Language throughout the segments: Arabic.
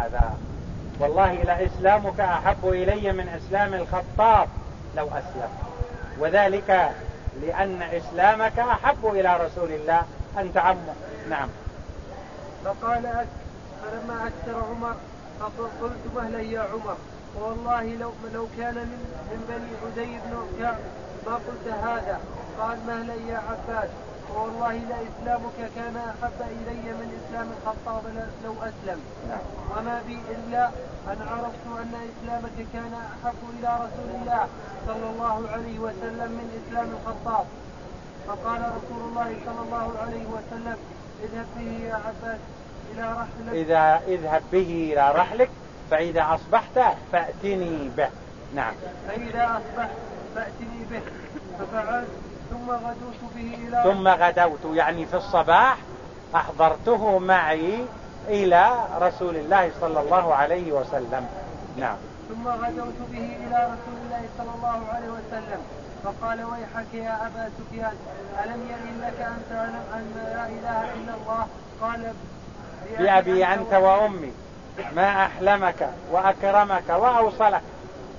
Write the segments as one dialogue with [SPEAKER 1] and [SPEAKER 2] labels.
[SPEAKER 1] هذا. والله لإسلامك أحب إلي من إسلام الخطاب لو أسلم. وذلك لأن إسلامك أحب إلى رسول الله. أنت عمه نعم.
[SPEAKER 2] فقال فلما أكثر عمر فقلت مهلا يا عمر؟ والله لو لو كان من من بني عدي بن ما قلت هذا. قال مهلا يا عباس؟ والله لإسلامك كان أحب إلي من إسلام الخطاب لو أسلم. نعم. وما بي إلا أن عرفت أن إسلامك كان أحب إلى رسول الله صلى الله عليه وسلم من إسلام الخطاب. فقال رسول الله صلى الله عليه وسلم اذهب به يا عباس إلى رحلك
[SPEAKER 1] إذا اذهب به إلى رحلك فإذا أصبحت فأتني به. نعم.
[SPEAKER 2] فإذا أصبحت فأتني به. ففعلت. ثم غدوت به إلى
[SPEAKER 1] ثم غدوت. يعني في الصباح أحضرته معي إلى رسول الله صلى الله عليه وسلم. نعم.
[SPEAKER 2] ثم غدوت به إلى رسول الله صلى الله عليه وسلم. فقال ويحك يا أبا سفيان ألم يئن لك أن تعلم أن لا إله إلا الله؟ قال
[SPEAKER 1] بأبي أنت وأمي. ما أحلمك وأكرمك وأوصلك.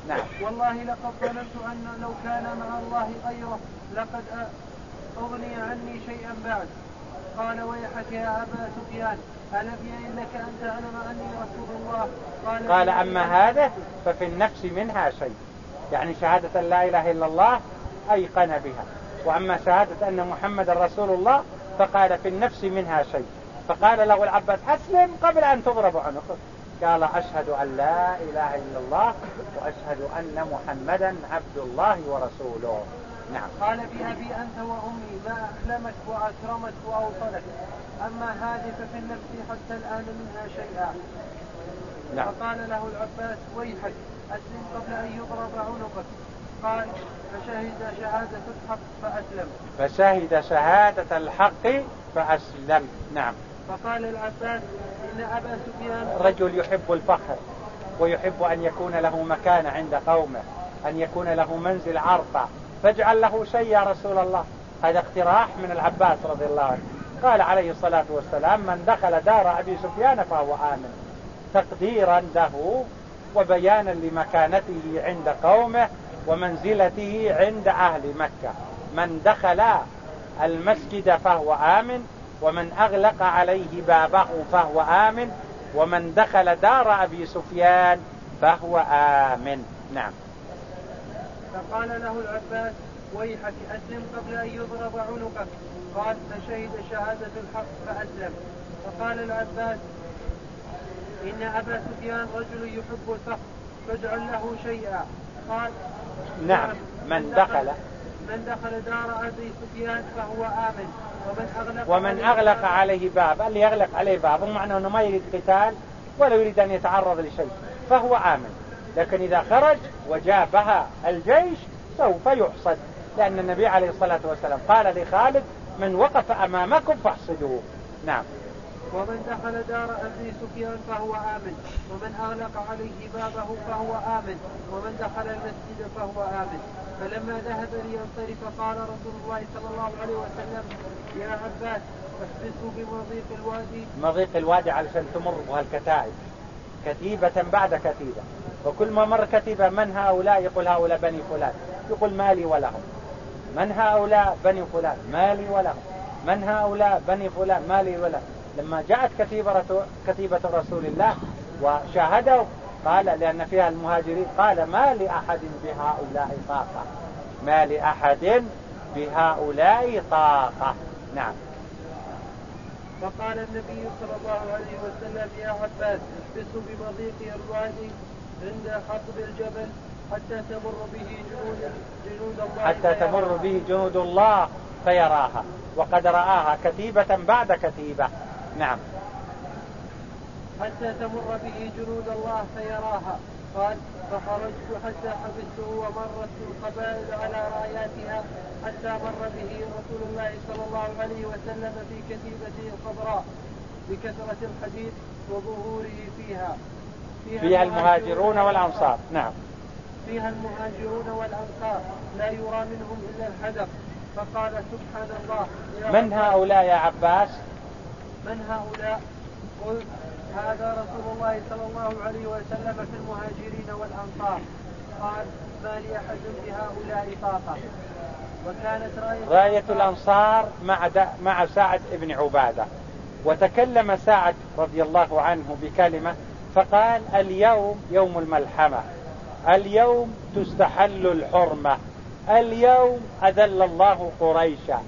[SPEAKER 1] نعم.
[SPEAKER 2] والله لقد ظننت أن لو كان مع الله غيره لقد أغني عني شيئا بعد. قال ويحك يا أبا سفيان ألم يئن لك أن تعلم أني رسول الله؟
[SPEAKER 1] قال, قال أما هذا ففي النفس منها شيء. يعني شهادة لا إله إلا الله أيقن بها. وأما شهادة أن محمد رسول الله فقال في النفس منها شيء. فقال له العباس أسلم قبل أن تضرب عنقك. قال أشهد أن لا إله إلا الله وأشهد أن محمدا عبد الله ورسوله. نعم.
[SPEAKER 2] قال بأبي أنت وأمي ما أحلمك وأكرمك وأوصلك أما هذه ففي النفس حتى الآن منها شيئا. نعم. فقال له العباس ويحك أسلم قبل أن يضرب عنقك. قال فشهد شهادة الحق فأسلم.
[SPEAKER 1] فشهد شهادة الحق فأسلم. نعم.
[SPEAKER 2] فقال العباس إن أبا سفيان
[SPEAKER 1] رجل يحب الفخر ويحب أن يكون له مكان عند قومه أن يكون له منزل عرفة. فاجعل له شيء يا رسول الله. هذا اقتراح من العباس رضي الله عنه. قال عليه الصلاة والسلام من دخل دار أبي سفيان فهو آمن. تقديرا له وبيانا لمكانته عند قومه ومنزلته عند أهل مكة. من دخل المسجد فهو آمن. ومن أغلق عليه بابه فهو آمن ومن دخل دار أبي سفيان فهو آمن. نعم.
[SPEAKER 2] فقال له العباس ويحك أسلم قبل أن يضرب عنقك. قال فشهد شهادة الحق فأسلم. فقال العباس إن أبا سفيان رجل يحب الفخر فاجعل له شيئا. قال
[SPEAKER 1] نعم. من دخل
[SPEAKER 2] من دخل دار أبي سفيان فهو آمن.
[SPEAKER 1] ومن أغلق عليه باب اللي يغلق عليه باب معنى أنه ما يريد قتال ولا يريد أن يتعرض لشيء فهو آمن. لكن إذا خرج وجابها الجيش سوف يحصد لأن النبي عليه الصلاة والسلام قال لخالد من وقف أمامكم فاحصدوه. نعم.
[SPEAKER 2] ومن دخل دار أبي سفيان فهو آمن. ومن أغلق عليه بابه فهو آمن. ومن دخل المسجد فهو آمن. فلما ذهب لينصرف قال رسول الله صلى الله عليه وسلم يا عباس احبسوا بمضيق الوادي.
[SPEAKER 1] مضيق الوادي علشان تمر بها الكتائب كتيبة بعد كتيبة. وكل ما مر كتيبة من هؤلاء؟ يقول هؤلاء بني فلان. يقول مالي ولهم. من هؤلاء بني فلان؟ مالي ولهم. من هؤلاء بني فلان؟ مالي ولهم. لما جاءت كتيبة, كتيبة رسول الله وشاهدوا قال لأن فيها المهاجرين. قال ما لأحد بهؤلاء طاقة. ما لأحد بهؤلاء طاقة. نعم.
[SPEAKER 2] فقال النبي صلى الله عليه وسلم يا عباس احبسوا بمضيق الوادي عند خطب الجبل حتى تمر به جنود جنود الله.
[SPEAKER 1] حتى تمر به جنود الله فيراها وقد رآها كتيبة بعد كتيبة نعم.
[SPEAKER 2] حتى تمر به جنود الله فيراها. قال فخرجت حتى حبسته ومرت القبائل على راياتها حتى مر به رسول الله صلى الله عليه وسلم في كتيبته الخضراء بكثرة الحديد وظهوره فيها.
[SPEAKER 1] فيها, فيها المهاجرون والأنصار. نعم.
[SPEAKER 2] فيها المهاجرون والأنصار. لا يرى منهم إلا الحدث فقال سبحان الله
[SPEAKER 1] من هؤلاء يا عباس؟
[SPEAKER 2] من هؤلاء؟ قلت هذا رسول الله صلى الله عليه وسلم في المهاجرين والأنصار. قال ما لأحد بهؤلاء طاقة
[SPEAKER 1] وكانت راية, راية الأنصار مع, مع سعد بن عبادة. وتكلم سعد رضي الله عنه بكلمة فقال اليوم يوم الملحمة. اليوم تستحل الحرمة. اليوم أذل الله قريشا.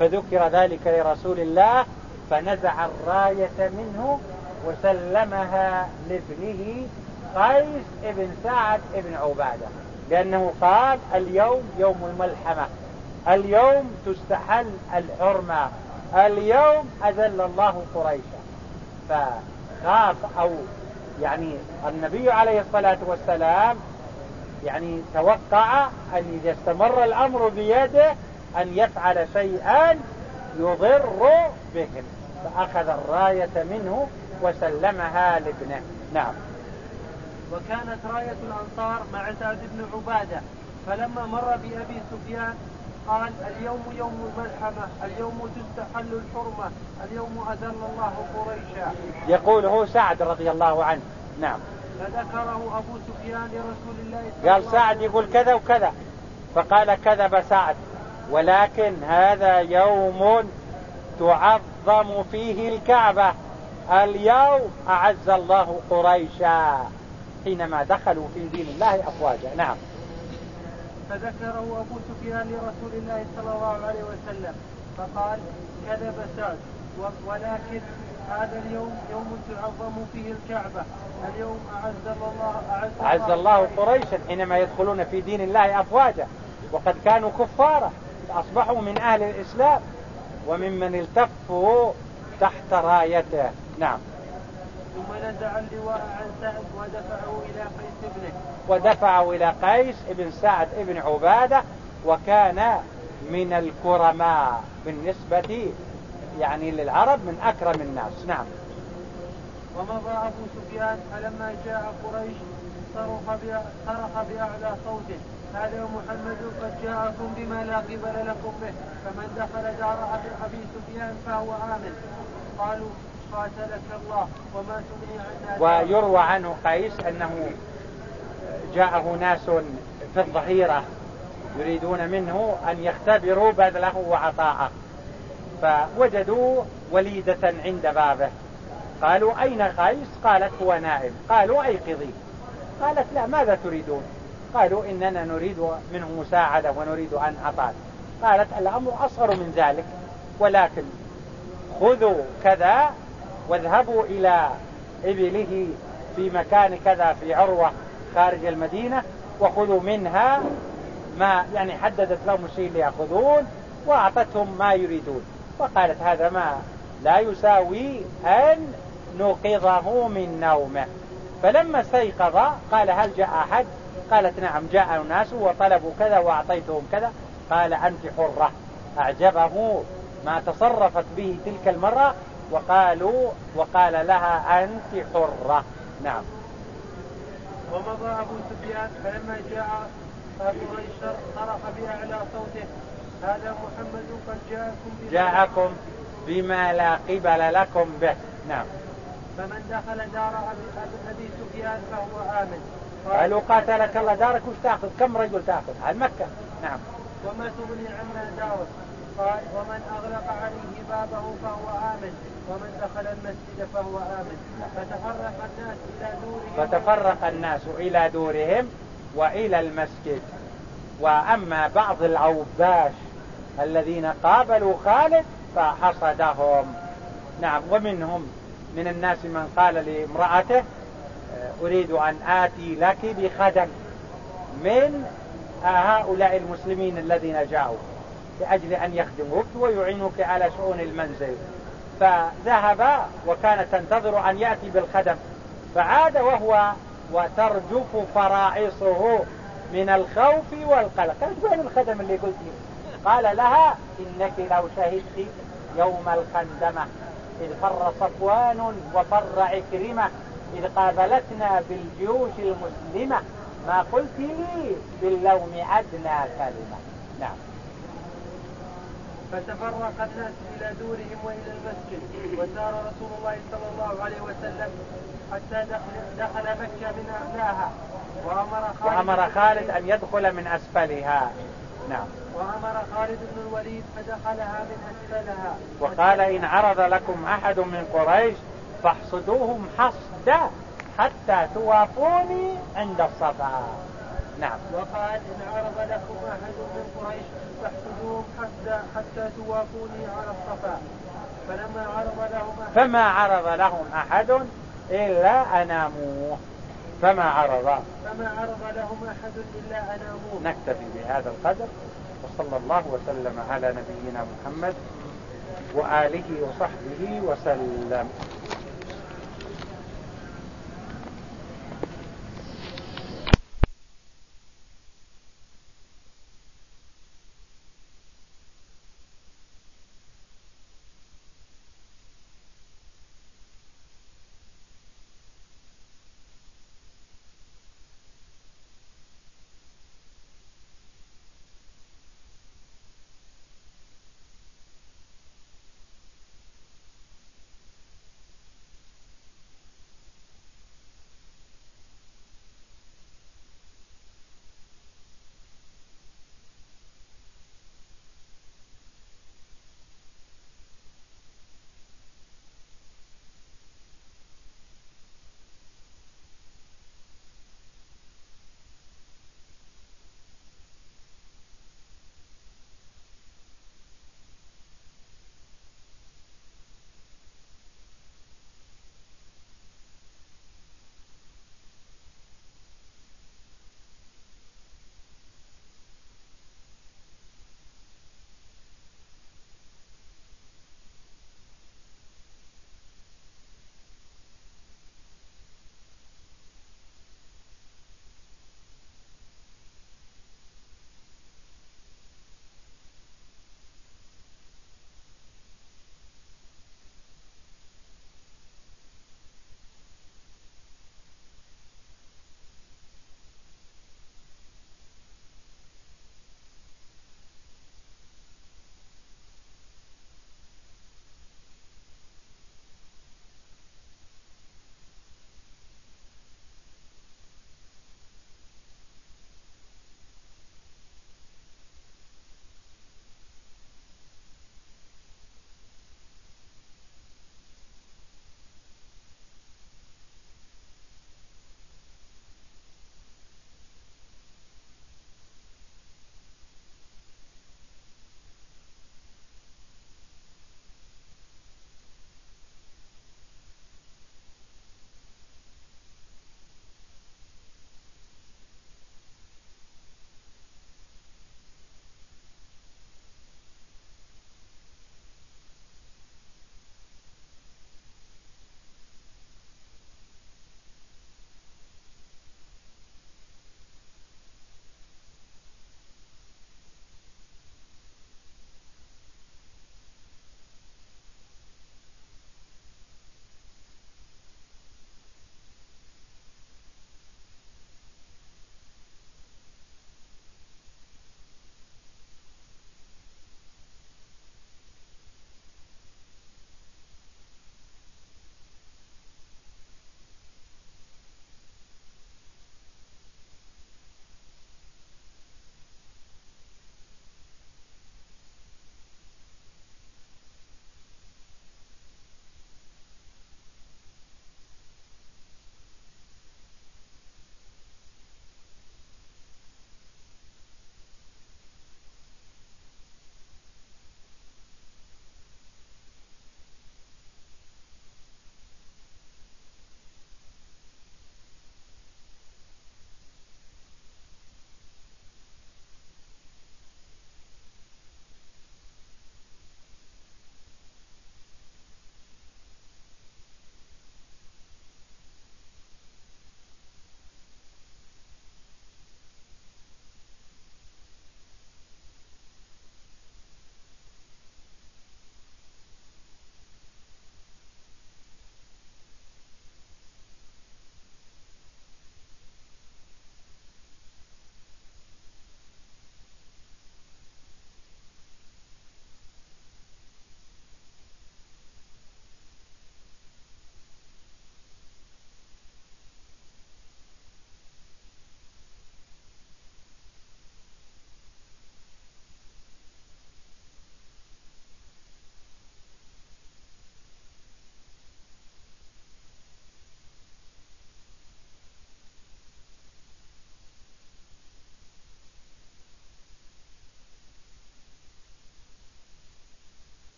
[SPEAKER 1] فذكر ذلك لرسول الله فنزع الراية منه وسلمها لابنه قيس بن سعد بن عبادة. لأنه قال اليوم يوم الملحمة. اليوم تستحل الحرمة. اليوم أذل الله قريشا. فخاف أو يعني النبي عليه الصلاة والسلام يعني توقع أن إذا استمر الأمر بيده أن يفعل شيئا يضر بهم. فأخذ الراية منه وسلمها لابنه. نعم.
[SPEAKER 2] وكانت راية الأنصار مع سعد بن عبادة فلما مر بأبي سفيان قال اليوم يوم الملحمة اليوم تستحل الحرمة اليوم أذل الله قريشا.
[SPEAKER 1] يقول هو سعد رضي الله عنه. نعم.
[SPEAKER 2] فذكره أبو سفيان لرسول
[SPEAKER 1] الله قال سعد يقول كذا وكذا. فقال كذب سعد. ولكن هذا يوم تعظم فيه الكعبة. اليوم أعز الله قريشا حينما دخلوا في دين الله أفواجا. نعم.
[SPEAKER 2] فذكره أبو سفيان لرسول الله صلى الله عليه وسلم فقال كذب سعد ولكن هذا اليوم يوم تعظم فيه الكعبة. اليوم أعز الله أعز,
[SPEAKER 1] أعز الله قريشا حينما يدخلون في دين الله أفواجا. وقد كانوا كفارا فأصبحوا من أهل الإسلام وممن التفوا تحت رايته. نعم.
[SPEAKER 2] ثم نزع اللواء عن سعد ودفعه إلى قيس ابنه.
[SPEAKER 1] ودفعه إلى قيس ابن سعد ابن عبادة وكان من الكرماء بالنسبة يعني للعرب من أكرم الناس. نعم.
[SPEAKER 2] ومضى أبو سفيان فلما جاء قريش صرخ بأعلى صوته. هذا محمد قد جاءكم بما لا قبل لكم به فمن دخل دار أبي سفيان فهو آمن. قالوا قاتلك الله وما تغني
[SPEAKER 1] عنا ويروى عنه قيس أنه جاءه ناس في الظهيرة يريدون منه أن يختبروا بذله وعطاءه فوجدوا وليدة عند بابه. قالوا أين قيس؟ قالت هو نائم. قالوا أيقظي. قالت لا ماذا تريدون؟ قالوا إننا نريد منه مساعدة ونريد أن أطال. قالت الأمر أصغر من ذلك ولكن خذوا كذا واذهبوا إلى إبله في مكان كذا في عروة خارج المدينة وخذوا منها ما يعني حددت لهم الشيء اللي يأخذون وأعطتهم ما يريدون. وقالت هذا ما لا يساوي أن نوقظه من نومه. فلما استيقظ قال هل جاء أحد؟ قالت نعم جاء الناس وطلبوا كذا وأعطيتهم كذا. قال أنت حرة. أعجبه ما تصرفت به تلك المرة وقالوا وقال لها أنت حرة. نعم.
[SPEAKER 2] ومضى أبو سفيان فلما جاء أبو قريش صرخ بأعلى صوته هذا محمد قد جاءكم
[SPEAKER 1] بما جاءكم بما لا قبل لكم به. نعم.
[SPEAKER 2] فمن دخل دار أبي سفيان فهو آمن.
[SPEAKER 1] قالوا قاتلك الله دارك وش تاخذ؟ كم رجل تاخذ؟ على مكة؟ نعم.
[SPEAKER 2] وما تغني عما داود قال ومن أغلق عليه بابه فهو آمن. ومن دخل المسجد فهو آمن. فتفرق الناس إلى دورهم.
[SPEAKER 1] فتفرق الناس إلى دورهم وإلى المسجد. وأما بعض العوباش الذين قابلوا خالد فحصدهم. نعم ومنهم من الناس من قال لامرأته أريد أن آتي لك بخدم من هؤلاء المسلمين الذين جاءوا لأجل أن يخدموك ويعينوك على شؤون المنزل. فذهب وكانت تنتظر أن يأتي بالخدم فعاد وهو وترجف فرائصه من الخوف والقلق. قالت وين الخدم اللي قلت لي؟ قال لها إنك لو شهدت يوم الخندمة إذ فر صفوان وفر عكرمة إذ قابلتنا بالجيوش المسلمة ما قلت لي باللوم أدنى كلمة. نعم.
[SPEAKER 2] فتفرق الناس إلى دورهم وإلى المسجد وسار رسول الله صلى الله عليه وسلم حتى دخل, دخل مكة من أعلاها
[SPEAKER 1] وأمر خالد, وأمر خالد أن يدخل من أسفلها. نعم.
[SPEAKER 2] وأمر خالد بن الوليد فدخلها من أسفلها.
[SPEAKER 1] وقال إن عرض لكم أحد من قريش فاحصدوهم حصدا حتى توافوني عند الصفا. نعم.
[SPEAKER 2] وقال إن عرض لكم أحد من قريش فاحصدوهم حتى, حتى توافوني على الصفا. فلما عرض لهم أحد
[SPEAKER 1] فما عرض لهم أحد إلا أناموه. فما عرض.
[SPEAKER 2] فما عرض لهم أحد إلا أناموه.
[SPEAKER 1] نكتفي بهذا القدر وصلى الله وسلم على نبينا محمد وآله وصحبه وسلم.